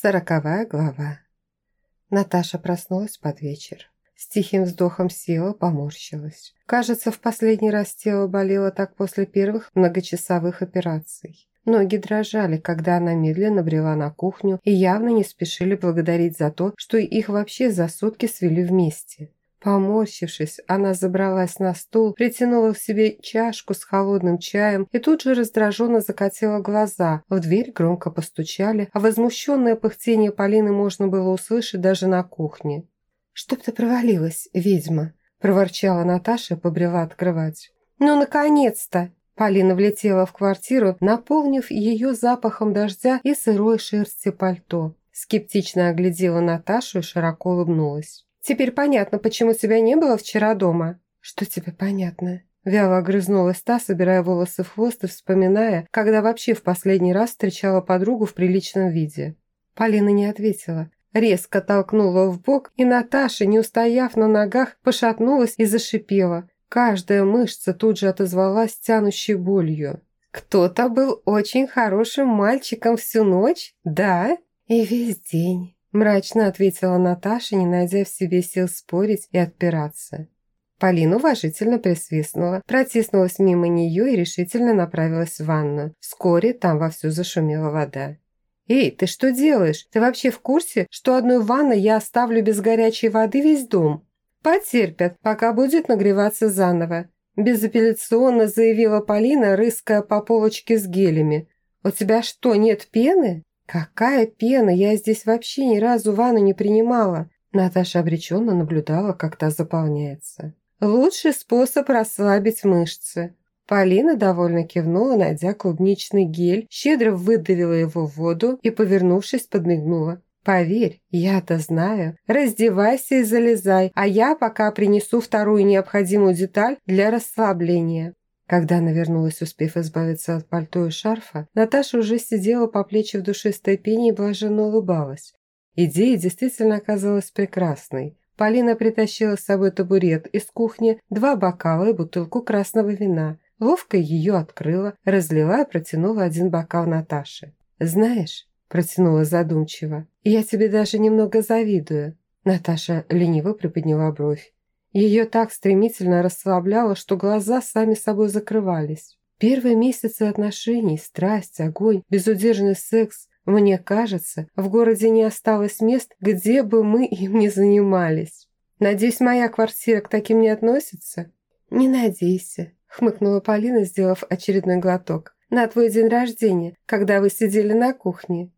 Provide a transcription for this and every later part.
Сороковая глава. Наташа проснулась под вечер. С тихим вздохом села, поморщилась. Кажется, в последний раз тело болело так после первых многочасовых операций. Ноги дрожали, когда она медленно брела на кухню и явно не спешили благодарить за то, что их вообще за сутки свели вместе. Поморщившись, она забралась на стул, притянула к себе чашку с холодным чаем и тут же раздраженно закатила глаза. В дверь громко постучали, а возмущенное пыхтение Полины можно было услышать даже на кухне. «Чтоб ты провалилась, ведьма!» – проворчала Наташа и побрела открывать. «Ну, наконец-то!» Полина влетела в квартиру, наполнив ее запахом дождя и сырой шерсти пальто. Скептично оглядела Наташу и широко улыбнулась. Теперь понятно, почему тебя не было вчера дома». «Что тебе понятно?» Вяло огрызнулась та, собирая волосы в хвост и вспоминая, когда вообще в последний раз встречала подругу в приличном виде. Полина не ответила. Резко толкнула в бок, и Наташа, не устояв на ногах, пошатнулась и зашипела. Каждая мышца тут же отозвалась тянущей болью. «Кто-то был очень хорошим мальчиком всю ночь, да? И весь день». Мрачно ответила Наташа, не найдя в себе сил спорить и отпираться. Полина уважительно присвистнула, протиснулась мимо нее и решительно направилась в ванну. Вскоре там вовсю зашумела вода. «Эй, ты что делаешь? Ты вообще в курсе, что одной ванной я оставлю без горячей воды весь дом?» «Потерпят, пока будет нагреваться заново», безапелляционно заявила Полина, рыская по полочке с гелями. «У тебя что, нет пены?» «Какая пена! Я здесь вообще ни разу ванну не принимала!» Наташа обреченно наблюдала, как та заполняется. «Лучший способ расслабить мышцы!» Полина довольно кивнула, найдя клубничный гель, щедро выдавила его в воду и, повернувшись, подмигнула. «Поверь, я-то знаю. Раздевайся и залезай, а я пока принесу вторую необходимую деталь для расслабления». Когда она вернулась, успев избавиться от пальто и шарфа, Наташа уже сидела по плечи в душистой пене и блаженно улыбалась. Идея действительно оказалась прекрасной. Полина притащила с собой табурет из кухни, два бокала и бутылку красного вина. Ловко ее открыла, разлила и протянула один бокал Наташе. «Знаешь», – протянула задумчиво, – «я тебе даже немного завидую». Наташа лениво приподняла бровь. Ее так стремительно расслабляло, что глаза сами собой закрывались. Первые месяцы отношений, страсть, огонь, безудержный секс. Мне кажется, в городе не осталось мест, где бы мы им не занимались. Надеюсь, моя квартира к таким не относится? Не надейся, хмыкнула Полина, сделав очередной глоток. На твой день рождения, когда вы сидели на кухне.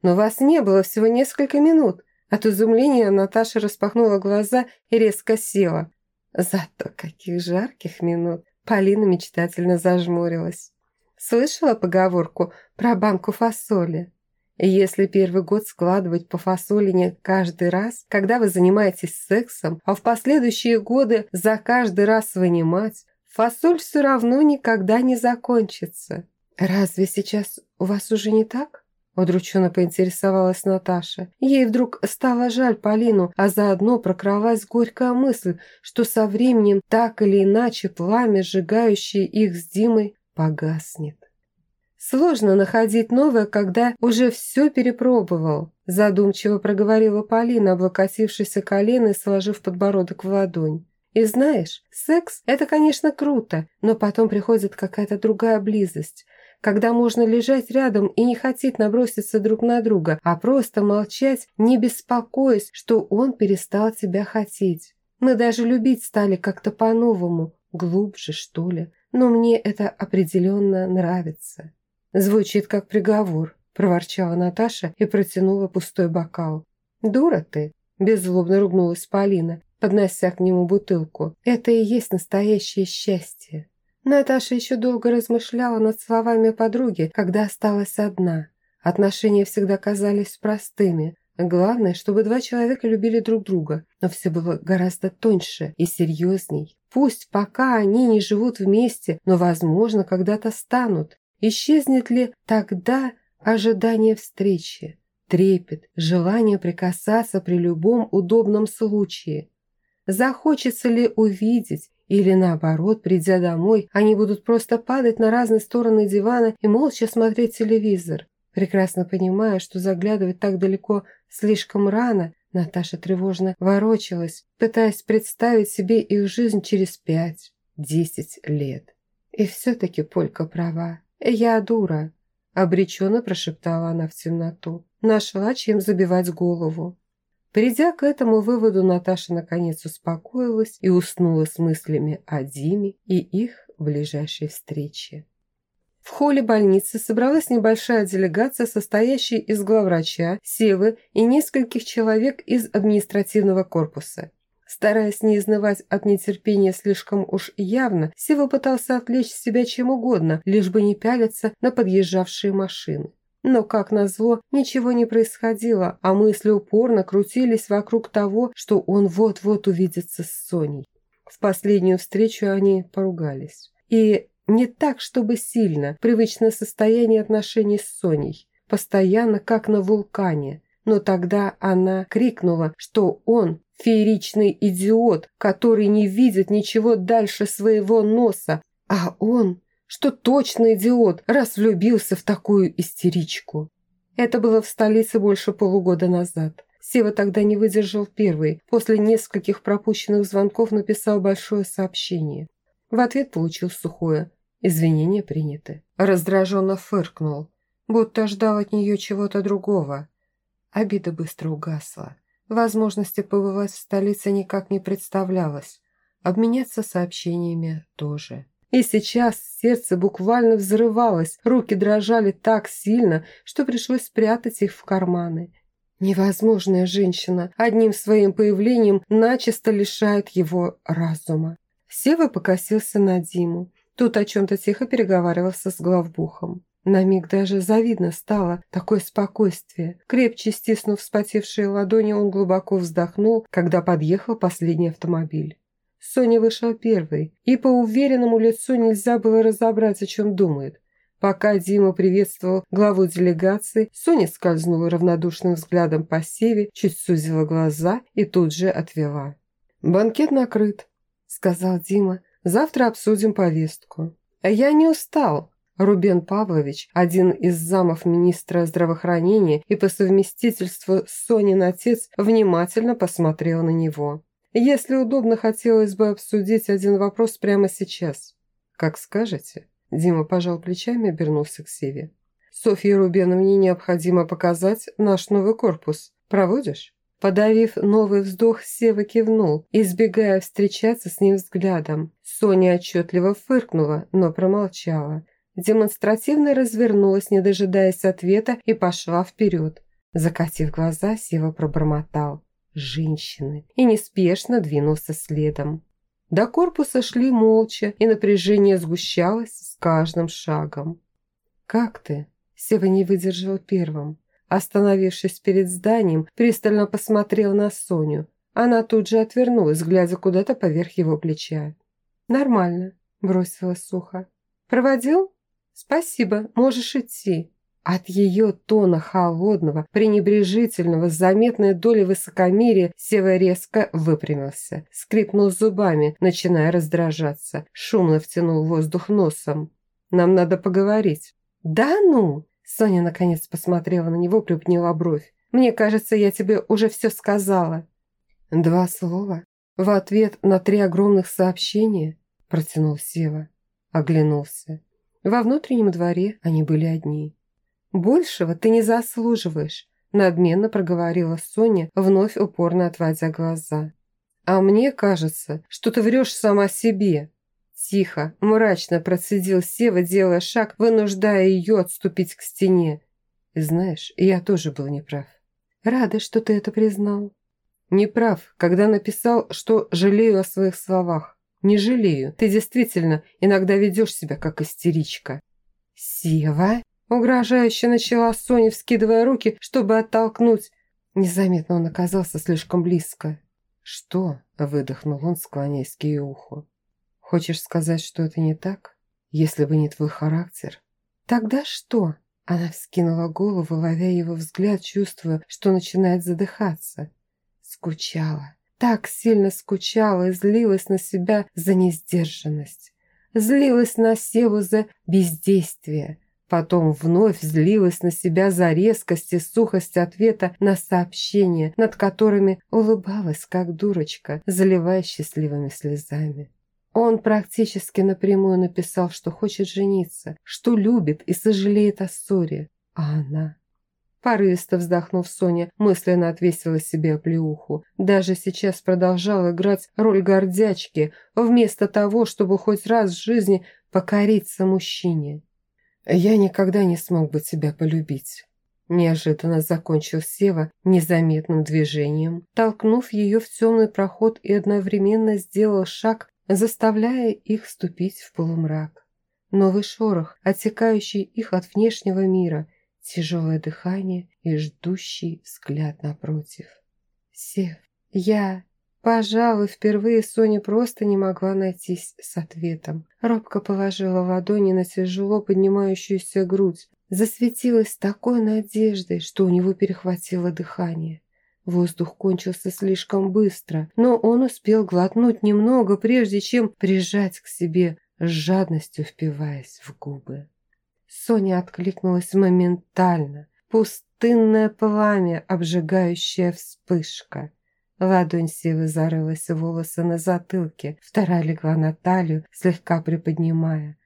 Но вас не было всего несколько минут. От изумления Наташа распахнула глаза и резко села. Зато каких жарких минут! Полина мечтательно зажмурилась. Слышала поговорку про банку фасоли? Если первый год складывать по фасолине каждый раз, когда вы занимаетесь сексом, а в последующие годы за каждый раз вынимать, фасоль все равно никогда не закончится. Разве сейчас у вас уже не так? Удрученно поинтересовалась Наташа. Ей вдруг стало жаль Полину, а заодно прокралась горькая мысль, что со временем так или иначе пламя, сжигающее их с Димой, погаснет. «Сложно находить новое, когда уже все перепробовал», задумчиво проговорила Полина, облокотившись о колено и сложив подбородок в ладонь. «И знаешь, секс – это, конечно, круто, но потом приходит какая-то другая близость – когда можно лежать рядом и не хотеть наброситься друг на друга, а просто молчать, не беспокоясь, что он перестал тебя хотеть. Мы даже любить стали как-то по-новому, глубже, что ли. Но мне это определенно нравится. Звучит как приговор, проворчала Наташа и протянула пустой бокал. Дура ты, беззлобно ругнулась Полина, поднося к нему бутылку. Это и есть настоящее счастье. Наташа еще долго размышляла над словами подруги, когда осталась одна. Отношения всегда казались простыми. Главное, чтобы два человека любили друг друга, но все было гораздо тоньше и серьезней. Пусть пока они не живут вместе, но, возможно, когда-то станут. Исчезнет ли тогда ожидание встречи? Трепет, желание прикасаться при любом удобном случае. Захочется ли увидеть, или наоборот, придя домой, они будут просто падать на разные стороны дивана и молча смотреть телевизор. Прекрасно понимая, что заглядывать так далеко слишком рано, Наташа тревожно ворочалась, пытаясь представить себе их жизнь через пять, десять лет. И все-таки Полька права. Я дура. Обреченно прошептала она в темноту. Нашла, чем забивать голову. Придя к этому выводу, Наташа наконец успокоилась и уснула с мыслями о Диме и их ближайшей встрече. В холле больницы собралась небольшая делегация, состоящая из главврача, Севы и нескольких человек из административного корпуса. Стараясь не изнывать от нетерпения слишком уж явно, Сева пытался отвлечь себя чем угодно, лишь бы не пялиться на подъезжавшие машины. Но, как назло, ничего не происходило, а мысли упорно крутились вокруг того, что он вот-вот увидится с Соней. В последнюю встречу они поругались. И не так, чтобы сильно, привычное состояние отношений с Соней. Постоянно, как на вулкане. Но тогда она крикнула, что он фееричный идиот, который не видит ничего дальше своего носа, а он, что точно идиот, раз влюбился в такую истеричку. Это было в столице больше полугода назад. Сева тогда не выдержал первый. После нескольких пропущенных звонков написал большое сообщение. В ответ получил сухое. Извинения приняты. Раздраженно фыркнул, будто ждал от нее чего-то другого. Обида быстро угасла. Возможности побывать в столице никак не представлялось. Обменяться сообщениями тоже. И сейчас сердце буквально взрывалось, руки дрожали так сильно, что пришлось спрятать их в карманы. Невозможная женщина одним своим появлением начисто лишает его разума. Сева покосился на Диму. Тут о чем-то тихо переговаривался с главбухом. На миг даже завидно стало такое спокойствие. Крепче стиснув вспотевшие ладони, он глубоко вздохнул, когда подъехал последний автомобиль. Соня вышла первой, и по уверенному лицу нельзя было разобрать, о чем думает. Пока Дима приветствовал главу делегации, Соня скользнула равнодушным взглядом по Севе, чуть сузила глаза и тут же отвела. «Банкет накрыт», — сказал Дима. «Завтра обсудим повестку». «Я не устал», Рубен Павлович, один из замов министра здравоохранения и по совместительству Сонин отец, внимательно посмотрел на него. «Если удобно, хотелось бы обсудить один вопрос прямо сейчас». «Как скажете». Дима пожал плечами и обернулся к Севе. «Софье Рубеновне необходимо показать наш новый корпус. Проводишь?» Подавив новый вздох, Сева кивнул, избегая встречаться с ним взглядом. Соня отчетливо фыркнула, но промолчала. Демонстративно развернулась, не дожидаясь ответа, и пошла вперед. Закатив глаза, Сева пробормотал «Женщины» и неспешно двинулся следом. До корпуса шли молча, и напряжение сгущалось с каждым шагом. «Как ты?» – Сева не выдержал первым. Остановившись перед зданием, пристально посмотрел на Соню. Она тут же отвернулась, глядя куда-то поверх его плеча. «Нормально», – бросила сухо. «Проводил?» «Спасибо, можешь идти». От ее тона холодного, пренебрежительного, с заметной долей высокомерия Сева резко выпрямился, скрипнул зубами, начиная раздражаться, шумно втянул воздух носом. «Нам надо поговорить». «Да ну!» Соня наконец посмотрела на него, припняла бровь. «Мне кажется, я тебе уже все сказала». «Два слова? В ответ на три огромных сообщения?» Протянул Сева. Оглянулся. Во внутреннем дворе они были одни. «Большего ты не заслуживаешь», – надменно проговорила Соня, вновь упорно отводя глаза. «А мне кажется, что ты врешь сама себе». Тихо, мрачно процедил Сева, делая шаг, вынуждая ее отступить к стене. «Знаешь, я тоже был неправ». «Рада, что ты это признал». «Неправ, когда написал, что жалею о своих словах. Не жалею. Ты действительно иногда ведешь себя как истеричка». «Сева?» Угрожающе начала Соня, вскидывая руки, чтобы оттолкнуть. Незаметно он оказался слишком близко. «Что?» – выдохнул он, склоняясь к ее уху. «Хочешь сказать, что это не так? Если бы не твой характер?» «Тогда что?» Она вскинула голову, ловя его взгляд, чувствуя, что начинает задыхаться. Скучала так сильно скучала и злилась на себя за несдержанность. Злилась на Севу за бездействие. Потом вновь злилась на себя за резкость и сухость ответа на сообщения, над которыми улыбалась, как дурочка, заливая счастливыми слезами. Он практически напрямую написал, что хочет жениться, что любит и сожалеет о ссоре. А она... Порывисто вздохнув, Соня мысленно отвесила себе оплеуху. Даже сейчас продолжала играть роль гордячки, вместо того, чтобы хоть раз в жизни покориться мужчине. «Я никогда не смог бы тебя полюбить», – неожиданно закончил Сева незаметным движением, толкнув ее в темный проход и одновременно сделал шаг, заставляя их вступить в полумрак. Новый шорох, отсекающий их от внешнего мира – тяжелое дыхание и ждущий взгляд напротив. «Сев, я...» Пожалуй, впервые Соня просто не могла найтись с ответом. Робко положила ладони на тяжело поднимающуюся грудь. Засветилась такой надеждой, что у него перехватило дыхание. Воздух кончился слишком быстро, но он успел глотнуть немного, прежде чем прижать к себе, с жадностью впиваясь в губы. Соня откликнулась моментально. Пустынное пламя, обжигающая вспышка. Ладонь Сивы зарылась в волосы на затылке, вторая легла на талию, слегка приподнимая.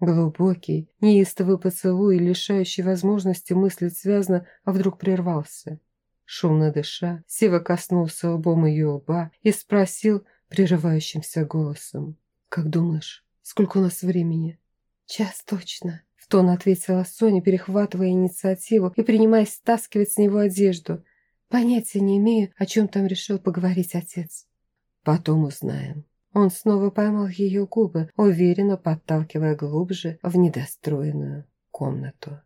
Глубокий, неистовый поцелуй, лишающий возможности мыслить связно, а вдруг прервался. Шумно дыша, Сива коснулся лбом ее лба и спросил прерывающимся голосом. «Как думаешь, сколько у нас времени?» «Час точно», тон ответила Соня, перехватывая инициативу и принимаясь стаскивать с него одежду. Понятия не имею, о чем там решил поговорить отец. Потом узнаем. Он снова поймал ее губы, уверенно подталкивая глубже в недостроенную комнату.